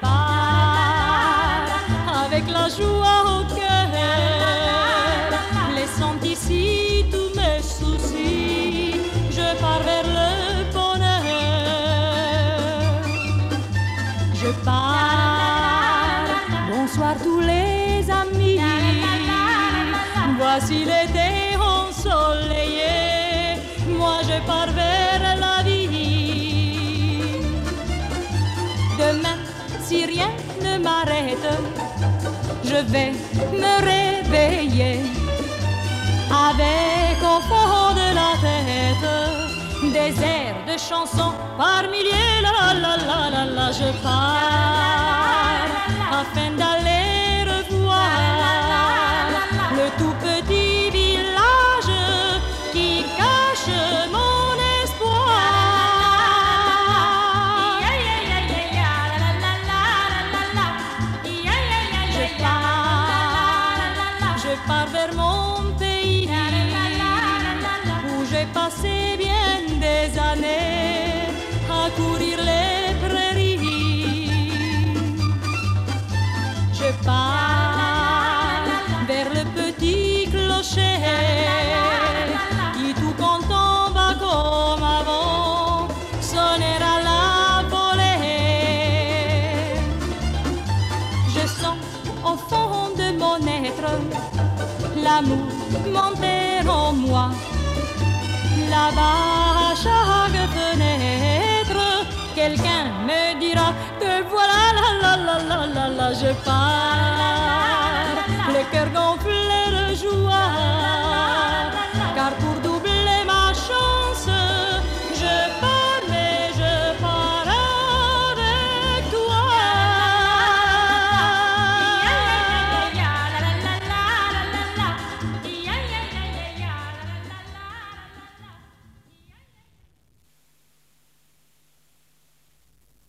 repars avec la joie au cœur, laissant ici tous mes soucis, je pars vers le bonheur. Je pars, bonsoir tous les amis, voici l'été ensoleillé, moi je pars vers la vie. demain si rien ne m'arrête, je vais me réveiller avec au fond de la tête des airs de chansons par milliers. La la la la la, je pars pars vers mon pays où j'ai passé bien des années à courir les prairies. Je pars vers le petit clocher qui tout content va comme avant sonner à la volée. Je sens au fond de mon être l'amour monter en moi. Là-bas, à chaque fenêtre, quelqu'un me dira que voilà, la la la la la la, je pars, le cœur gonflé